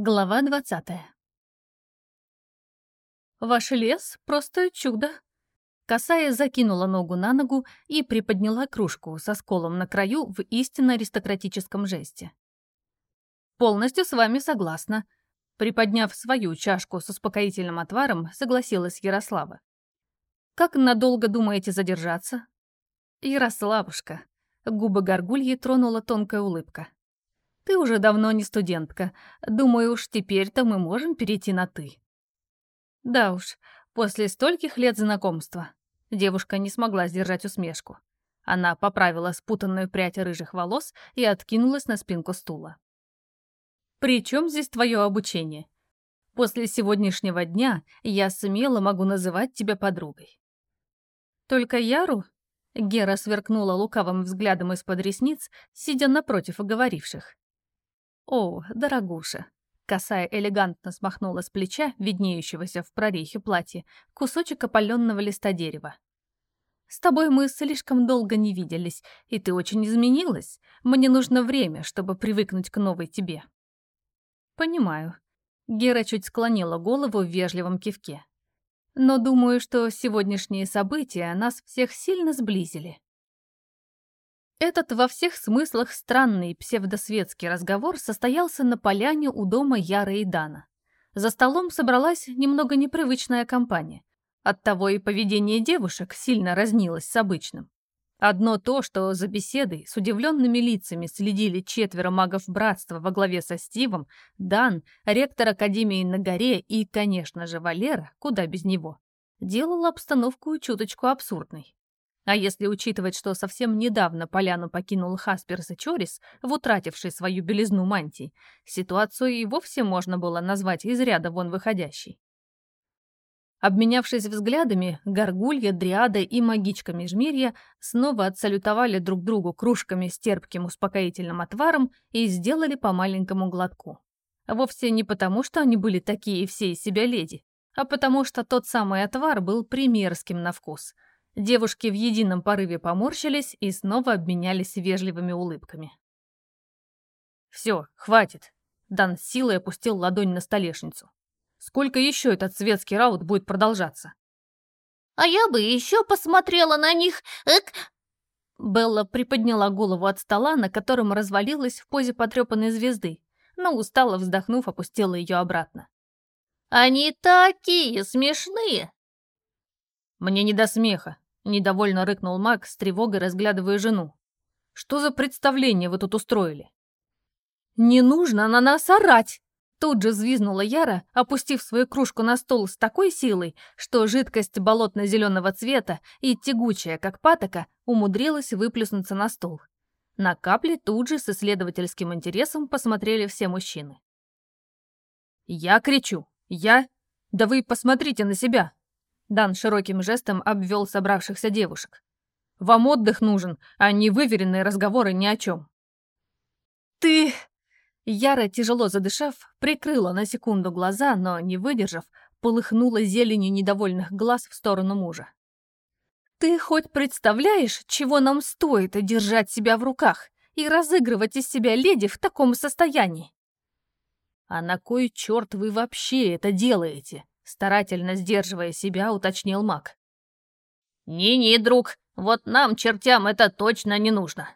Глава двадцатая. «Ваш лес — просто чудо!» Косая закинула ногу на ногу и приподняла кружку со сколом на краю в истинно аристократическом жесте. «Полностью с вами согласна», — приподняв свою чашку с успокоительным отваром, согласилась Ярослава. «Как надолго думаете задержаться?» «Ярославушка», — губы горгульи тронула тонкая улыбка. Ты уже давно не студентка. Думаю, уж теперь-то мы можем перейти на «ты». Да уж, после стольких лет знакомства девушка не смогла сдержать усмешку. Она поправила спутанную прядь рыжих волос и откинулась на спинку стула. «При чем здесь твое обучение? После сегодняшнего дня я смело могу называть тебя подругой». «Только Яру?» Гера сверкнула лукавым взглядом из-под ресниц, сидя напротив говоривших. «О, дорогуша!» Косая элегантно смахнула с плеча, виднеющегося в прорехе платья, кусочек опаленного листа дерева. «С тобой мы слишком долго не виделись, и ты очень изменилась. Мне нужно время, чтобы привыкнуть к новой тебе». «Понимаю». Гера чуть склонила голову в вежливом кивке. «Но думаю, что сегодняшние события нас всех сильно сблизили. Этот во всех смыслах странный псевдосветский разговор состоялся на поляне у дома Яры и Дана. За столом собралась немного непривычная компания. Оттого и поведение девушек сильно разнилось с обычным. Одно то, что за беседой с удивленными лицами следили четверо магов братства во главе со Стивом, Дан, ректор Академии на горе и, конечно же, Валера, куда без него, делало обстановку чуточку абсурдной. А если учитывать, что совсем недавно поляну покинул Хасперс и Чорис, в утративший свою белизну мантии, ситуацию и вовсе можно было назвать из ряда вон выходящей. Обменявшись взглядами, Горгулья, Дриада и магичка Межмирья снова отсалютовали друг другу кружками с терпким успокоительным отваром и сделали по маленькому глотку. Вовсе не потому, что они были такие все из себя леди, а потому что тот самый отвар был примерским на вкус — Девушки в едином порыве поморщились и снова обменялись вежливыми улыбками. «Все, хватит!» Дан с силой опустил ладонь на столешницу. «Сколько еще этот светский раут будет продолжаться?» «А я бы еще посмотрела на них! Эк!» Белла приподняла голову от стола, на котором развалилась в позе потрепанной звезды, но устало вздохнув, опустила ее обратно. «Они такие смешные!» «Мне не до смеха», Недовольно рыкнул маг, с тревогой разглядывая жену. «Что за представление вы тут устроили?» «Не нужно на нас орать!» Тут же взвизнула Яра, опустив свою кружку на стол с такой силой, что жидкость болотно-зеленого цвета и тягучая, как патока, умудрилась выплеснуться на стол. На капли тут же с исследовательским интересом посмотрели все мужчины. «Я кричу! Я... Да вы посмотрите на себя! Дан широким жестом обвел собравшихся девушек. «Вам отдых нужен, а не выверенные разговоры ни о чем». «Ты...» Яра, тяжело задышав, прикрыла на секунду глаза, но, не выдержав, полыхнула зеленью недовольных глаз в сторону мужа. «Ты хоть представляешь, чего нам стоит держать себя в руках и разыгрывать из себя леди в таком состоянии?» «А на кой черт вы вообще это делаете?» Старательно сдерживая себя, уточнил маг. «Не-не, друг, вот нам, чертям, это точно не нужно!»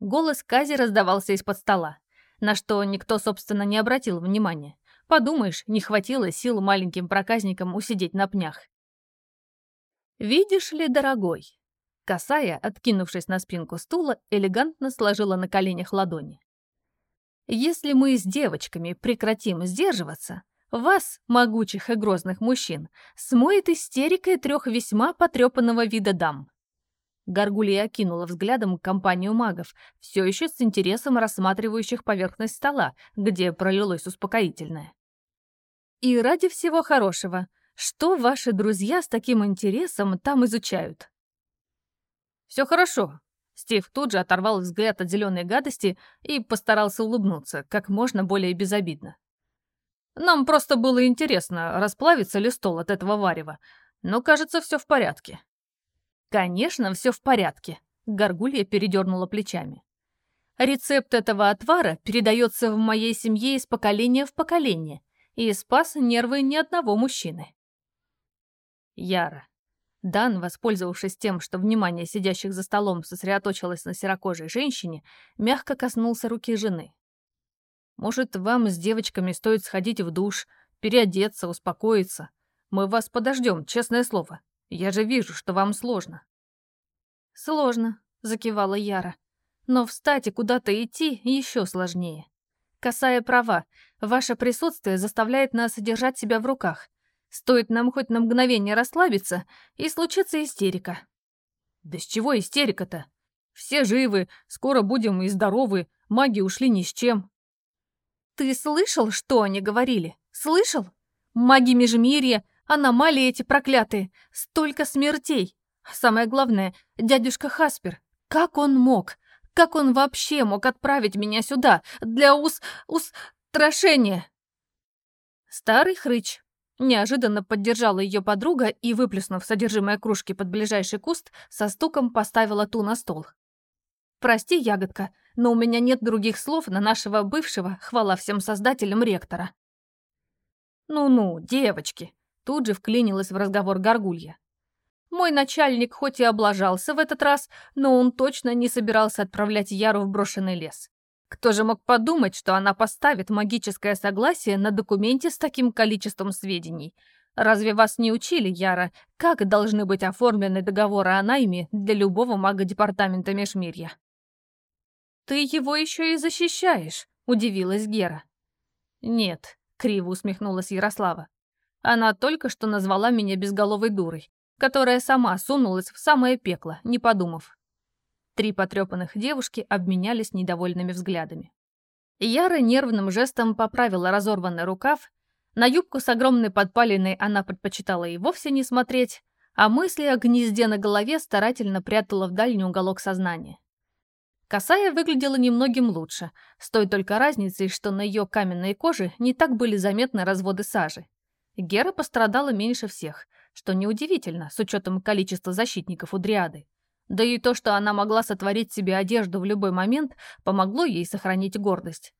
Голос Кази раздавался из-под стола, на что никто, собственно, не обратил внимания. Подумаешь, не хватило сил маленьким проказникам усидеть на пнях. «Видишь ли, дорогой?» Косая, откинувшись на спинку стула, элегантно сложила на коленях ладони. «Если мы с девочками прекратим сдерживаться, вас, могучих и грозных мужчин, смоет истерикой трех весьма потрепанного вида дам. Гаргулья окинула взглядом компанию магов, все еще с интересом рассматривающих поверхность стола, где пролилось успокоительное. И ради всего хорошего, что ваши друзья с таким интересом там изучают? Все хорошо. Стив тут же оторвал взгляд от зеленой гадости и постарался улыбнуться, как можно более безобидно. Нам просто было интересно, расплавится ли стол от этого варева. Но, кажется, все в порядке». «Конечно, все в порядке», — Горгулья передернула плечами. Рецепт этого отвара передается в моей семье из поколения в поколение и спас нервы ни одного мужчины. Яра. Дан, воспользовавшись тем, что внимание сидящих за столом сосредоточилось на серокожей женщине, мягко коснулся руки жены. «Может, вам с девочками стоит сходить в душ, переодеться, успокоиться? Мы вас подождем, честное слово. Я же вижу, что вам сложно». «Сложно», — закивала Яра. Но встать и куда-то идти еще сложнее. Касая права, ваше присутствие заставляет нас держать себя в руках. Стоит нам хоть на мгновение расслабиться, и случится истерика. Да с чего истерика-то? Все живы, скоро будем и здоровы, маги ушли ни с чем. Ты слышал, что они говорили? Слышал? Маги Межмирья, аномалии эти проклятые, столько смертей. Самое главное, дядюшка Хаспер, как он мог? Как он вообще мог отправить меня сюда для ус... ус... трошения? Старый хрыч. Неожиданно поддержала ее подруга и, выплеснув содержимое кружки под ближайший куст, со стуком поставила ту на стол. «Прости, ягодка, но у меня нет других слов на нашего бывшего, хвала всем создателям ректора». «Ну-ну, девочки», — тут же вклинилась в разговор Горгулья. Мой начальник хоть и облажался в этот раз, но он точно не собирался отправлять Яру в брошенный лес. Кто же мог подумать, что она поставит магическое согласие на документе с таким количеством сведений? Разве вас не учили, Яра, как должны быть оформлены договоры о найме для любого мага департамента Межмирья? «Ты его еще и защищаешь», — удивилась Гера. «Нет», — криво усмехнулась Ярослава. «Она только что назвала меня безголовой дурой которая сама сунулась в самое пекло, не подумав. Три потрепанных девушки обменялись недовольными взглядами. Яра нервным жестом поправила разорванный рукав, на юбку с огромной подпалиной она предпочитала и вовсе не смотреть, а мысли о гнезде на голове старательно прятала в дальний уголок сознания. Косая выглядела немногим лучше, с той только разницей, что на ее каменной коже не так были заметны разводы сажи. Гера пострадала меньше всех, что неудивительно, с учетом количества защитников у Дриады. Да и то, что она могла сотворить себе одежду в любой момент, помогло ей сохранить гордость.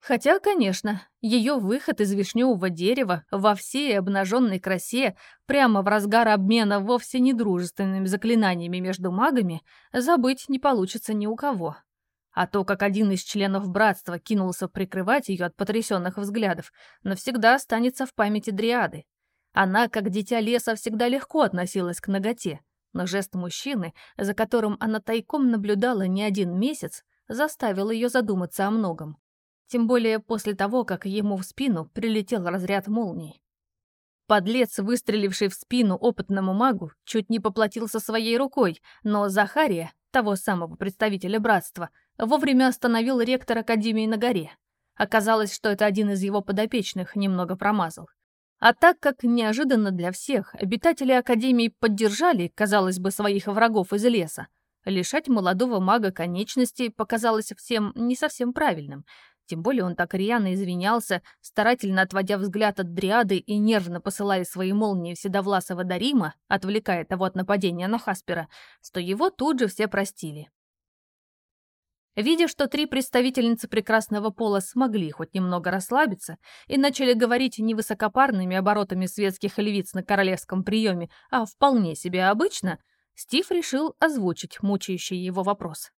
Хотя, конечно, ее выход из вишневого дерева во всей обнаженной красе прямо в разгар обмена вовсе недружественными заклинаниями между магами забыть не получится ни у кого. А то, как один из членов братства кинулся прикрывать ее от потрясенных взглядов, навсегда останется в памяти Дриады. Она, как дитя леса, всегда легко относилась к ноготе, но жест мужчины, за которым она тайком наблюдала не один месяц, заставил ее задуматься о многом. Тем более после того, как ему в спину прилетел разряд молний. Подлец, выстреливший в спину опытному магу, чуть не поплатился своей рукой, но Захария, того самого представителя братства, вовремя остановил ректор Академии на горе. Оказалось, что это один из его подопечных немного промазал. А так как неожиданно для всех обитатели Академии поддержали, казалось бы, своих врагов из леса, лишать молодого мага конечностей показалось всем не совсем правильным. Тем более он так рьяно извинялся, старательно отводя взгляд от дриады и нервно посылая свои молнии Седовласова Дарима, отвлекая того от нападения на Хаспера, что его тут же все простили. Видя, что три представительницы прекрасного пола смогли хоть немного расслабиться и начали говорить не высокопарными оборотами светских львиц на королевском приеме, а вполне себе обычно, Стив решил озвучить мучающий его вопрос.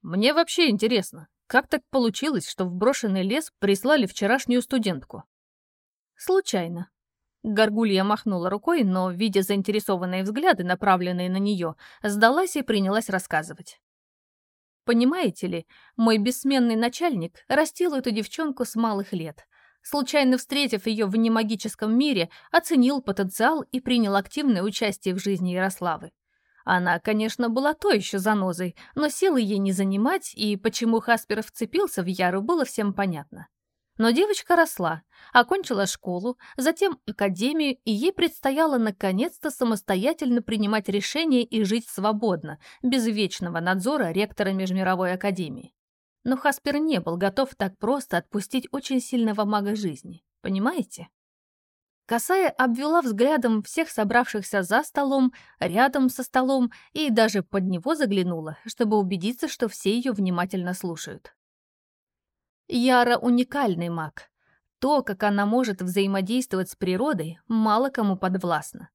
«Мне вообще интересно, как так получилось, что в брошенный лес прислали вчерашнюю студентку?» «Случайно». Горгулья махнула рукой, но, видя заинтересованные взгляды, направленные на нее, сдалась и принялась рассказывать. Понимаете ли, мой бессменный начальник растил эту девчонку с малых лет. Случайно встретив ее в немагическом мире, оценил потенциал и принял активное участие в жизни Ярославы. Она, конечно, была то еще занозой, но силы ей не занимать, и почему Хаспер вцепился в Яру, было всем понятно. Но девочка росла, окончила школу, затем академию, и ей предстояло наконец-то самостоятельно принимать решения и жить свободно, без вечного надзора ректора Межмировой академии. Но Хаспер не был готов так просто отпустить очень сильного мага жизни, понимаете? Косая обвела взглядом всех собравшихся за столом, рядом со столом и даже под него заглянула, чтобы убедиться, что все ее внимательно слушают. Яра уникальный маг. То, как она может взаимодействовать с природой, мало кому подвластно.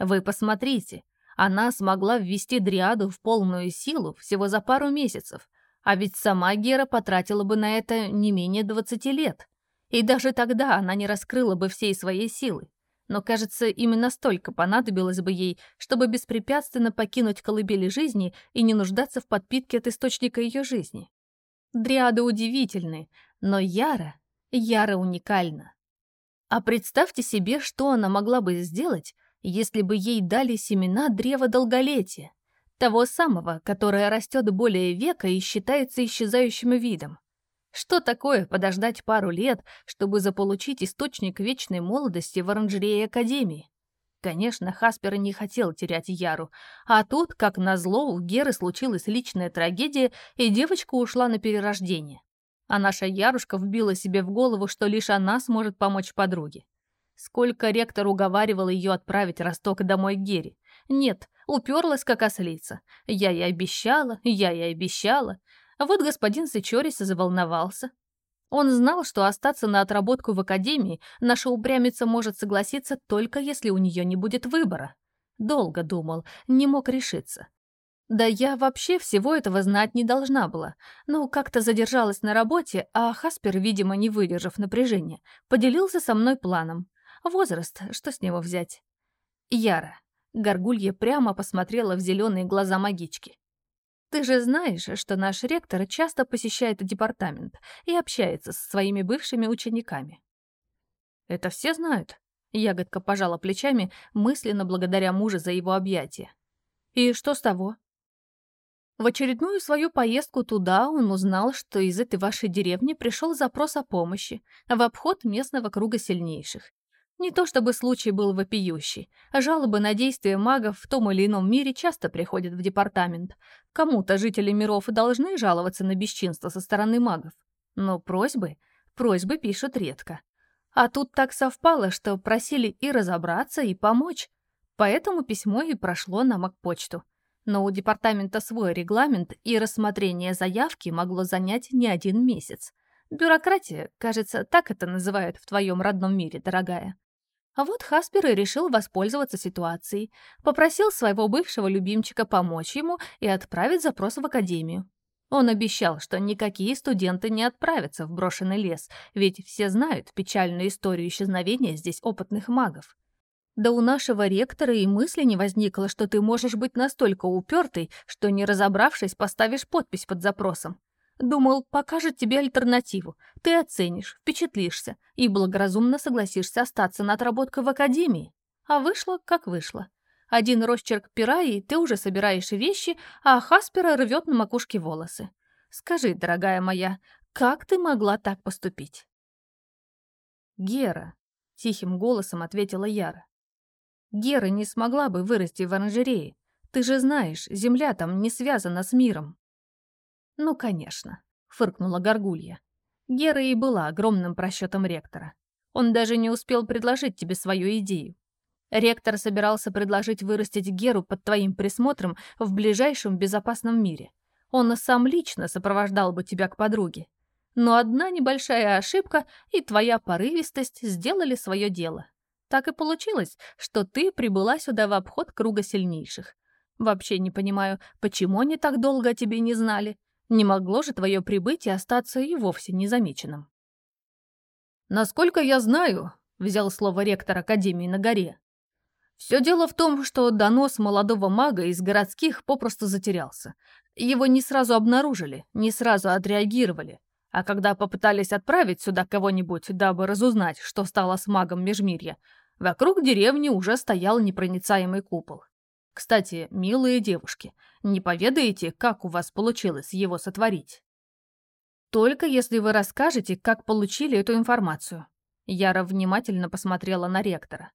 Вы посмотрите, она смогла ввести Дриаду в полную силу всего за пару месяцев, а ведь сама Гера потратила бы на это не менее 20 лет. И даже тогда она не раскрыла бы всей своей силы. Но, кажется, именно столько понадобилось бы ей, чтобы беспрепятственно покинуть колыбели жизни и не нуждаться в подпитке от источника ее жизни. Дриады удивительны, но Яра, Яра уникальна. А представьте себе, что она могла бы сделать, если бы ей дали семена древа долголетия. Того самого, которое растет более века и считается исчезающим видом. Что такое подождать пару лет, чтобы заполучить источник вечной молодости в оранжерее Академии? Конечно, Хаспер не хотел терять Яру, а тут, как назло, у Геры случилась личная трагедия, и девочка ушла на перерождение. А наша Ярушка вбила себе в голову, что лишь она сможет помочь подруге. Сколько ректор уговаривал ее отправить Росток домой к Гере. Нет, уперлась как ослица. Я ей обещала, я ей обещала. А вот господин Сычорис заволновался. Он знал, что остаться на отработку в академии наша упрямица может согласиться только если у нее не будет выбора. Долго думал, не мог решиться. Да я вообще всего этого знать не должна была. Ну, как-то задержалась на работе, а Хаспер, видимо, не выдержав напряжения, поделился со мной планом. Возраст, что с него взять? Яра. Горгулья прямо посмотрела в зеленые глаза магички. «Ты же знаешь, что наш ректор часто посещает департамент и общается со своими бывшими учениками». «Это все знают?» Ягодка пожала плечами, мысленно благодаря мужа за его объятия. «И что с того?» В очередную свою поездку туда он узнал, что из этой вашей деревни пришел запрос о помощи в обход местного круга сильнейших, не то чтобы случай был вопиющий. Жалобы на действия магов в том или ином мире часто приходят в департамент. Кому-то жители миров должны жаловаться на бесчинство со стороны магов. Но просьбы, просьбы пишут редко. А тут так совпало, что просили и разобраться, и помочь. Поэтому письмо и прошло на магпочту. Но у департамента свой регламент, и рассмотрение заявки могло занять не один месяц. Бюрократия, кажется, так это называют в твоем родном мире, дорогая. А вот Хаспер и решил воспользоваться ситуацией. Попросил своего бывшего любимчика помочь ему и отправить запрос в академию. Он обещал, что никакие студенты не отправятся в брошенный лес, ведь все знают печальную историю исчезновения здесь опытных магов. Да у нашего ректора и мысли не возникло, что ты можешь быть настолько упертый, что, не разобравшись, поставишь подпись под запросом. Думал, покажет тебе альтернативу. Ты оценишь, впечатлишься и благоразумно согласишься остаться на отработку в академии. А вышло, как вышло. Один росчерк пера, и ты уже собираешь вещи, а Хаспера рвет на макушке волосы. Скажи, дорогая моя, как ты могла так поступить? Гера, тихим голосом ответила Яра. Гера не смогла бы вырасти в оранжерее. Ты же знаешь, земля там не связана с миром. «Ну, конечно», — фыркнула Горгулья. «Гера и была огромным просчетом ректора. Он даже не успел предложить тебе свою идею. Ректор собирался предложить вырастить Геру под твоим присмотром в ближайшем безопасном мире. Он сам лично сопровождал бы тебя к подруге. Но одна небольшая ошибка и твоя порывистость сделали свое дело. Так и получилось, что ты прибыла сюда в обход круга сильнейших. Вообще не понимаю, почему они так долго о тебе не знали. Не могло же твое прибытие остаться и вовсе незамеченным. «Насколько я знаю», — взял слово ректор Академии на горе, «все дело в том, что донос молодого мага из городских попросту затерялся. Его не сразу обнаружили, не сразу отреагировали. А когда попытались отправить сюда кого-нибудь, дабы разузнать, что стало с магом Межмирья, вокруг деревни уже стоял непроницаемый купол. Кстати, милые девушки, не поведаете, как у вас получилось его сотворить? Только если вы расскажете, как получили эту информацию. Яра внимательно посмотрела на ректора.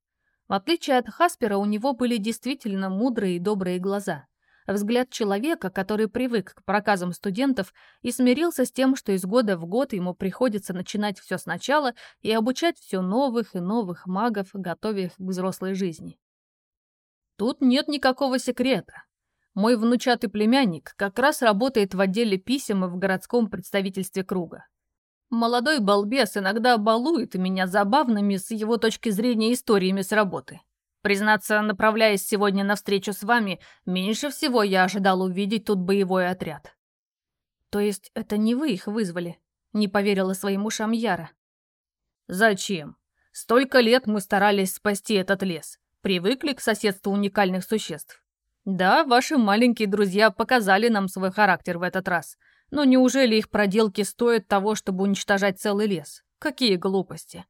В отличие от Хаспера, у него были действительно мудрые и добрые глаза. взгляд человека, который привык к проказам студентов и смирился с тем, что из года в год ему приходится начинать все сначала и обучать все новых и новых магов, готовя их к взрослой жизни. Тут нет никакого секрета. Мой внучатый племянник как раз работает в отделе писем и в городском представительстве круга. Молодой балбес иногда балует меня забавными с его точки зрения историями с работы. Признаться, направляясь сегодня на встречу с вами, меньше всего я ожидал увидеть тут боевой отряд. То есть это не вы их вызвали? Не поверила своим ушам Яра. Зачем? Столько лет мы старались спасти этот лес. Привыкли к соседству уникальных существ. Да, ваши маленькие друзья показали нам свой характер в этот раз. Но неужели их проделки стоят того, чтобы уничтожать целый лес? Какие глупости.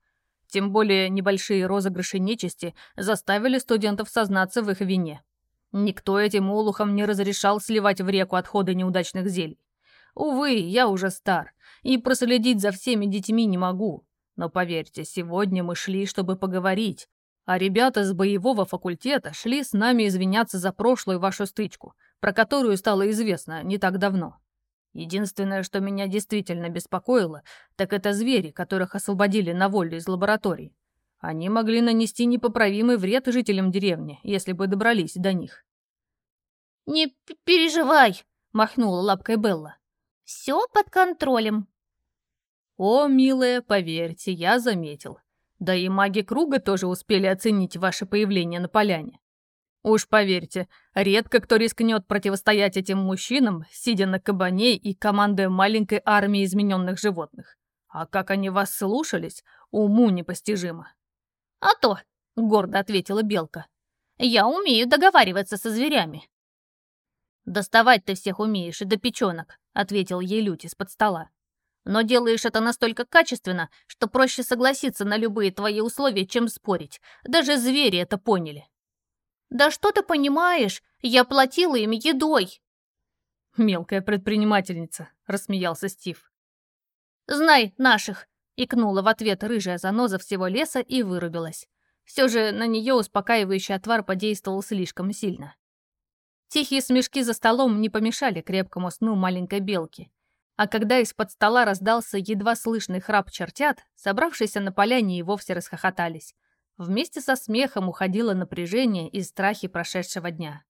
Тем более небольшие розыгрыши нечисти заставили студентов сознаться в их вине. Никто этим олухам не разрешал сливать в реку отходы неудачных зелий. Увы, я уже стар, и проследить за всеми детьми не могу. Но поверьте, сегодня мы шли, чтобы поговорить, а ребята с боевого факультета шли с нами извиняться за прошлую вашу стычку, про которую стало известно не так давно. Единственное, что меня действительно беспокоило, так это звери, которых освободили на волю из лабораторий. Они могли нанести непоправимый вред жителям деревни, если бы добрались до них. «Не переживай», — махнула лапкой Белла. «Все под контролем». «О, милая, поверьте, я заметил. Да и маги круга тоже успели оценить ваше появление на поляне. Уж поверьте, редко кто рискнет противостоять этим мужчинам, сидя на кабане и командуя маленькой армией измененных животных. А как они вас слушались, уму непостижимо. «А то», — гордо ответила Белка, — «я умею договариваться со зверями». «Доставать ты всех умеешь и до печенок», — ответил ей Лють из-под стола. «Но делаешь это настолько качественно, что проще согласиться на любые твои условия, чем спорить. Даже звери это поняли». «Да что ты понимаешь? Я платила им едой!» «Мелкая предпринимательница», — рассмеялся Стив. «Знай наших!» — икнула в ответ рыжая заноза всего леса и вырубилась. Все же на нее успокаивающий отвар подействовал слишком сильно. Тихие смешки за столом не помешали крепкому сну маленькой белки. А когда из-под стола раздался едва слышный храп чертят, собравшиеся на поляне и вовсе расхохотались. Вместе со смехом уходило напряжение и страхи прошедшего дня.